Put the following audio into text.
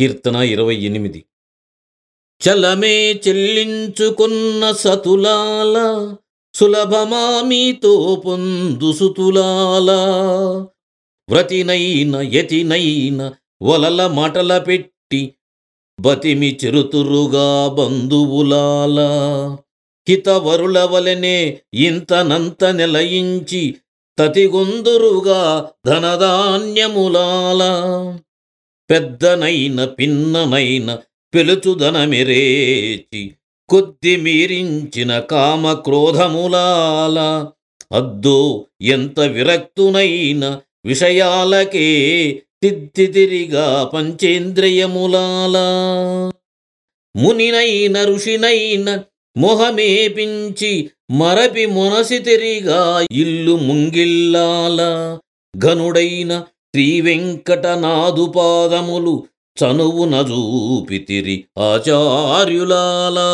కీర్తన ఇరవై ఎనిమిది. చలమే చెల్లించుకున్న సతులాల సులభమా మీతో పొందు సుతులాల. వ్రతినైన యతినైన వలల మటల పెట్టి బతిమి చిరుతురుగా బంధువులాల. హితవరుల వలనే ఇంతనంత నిలయించి తతిగొందురుగా ధనధాన్యములాల. పెద్దనైన పిన్ననైన పెలుచుదనమిరేచి కొద్ది మీరించిన కామ క్రోధములాల అద్దో ఎంత విరక్తునైన విషయాలకే తిద్దితిరిగా పంచేంద్రియములాల. మునినైన ఋషినైన మొహమేపించి మరపి మొనసితిరిగా ఇల్లు ముంగిల్లాల. ఘనుడైన శ్రీవెంకటనాదుపాదములు వెంకటనాథు పాదములు చనువున చూపితిరి ఆచార్యులాలా.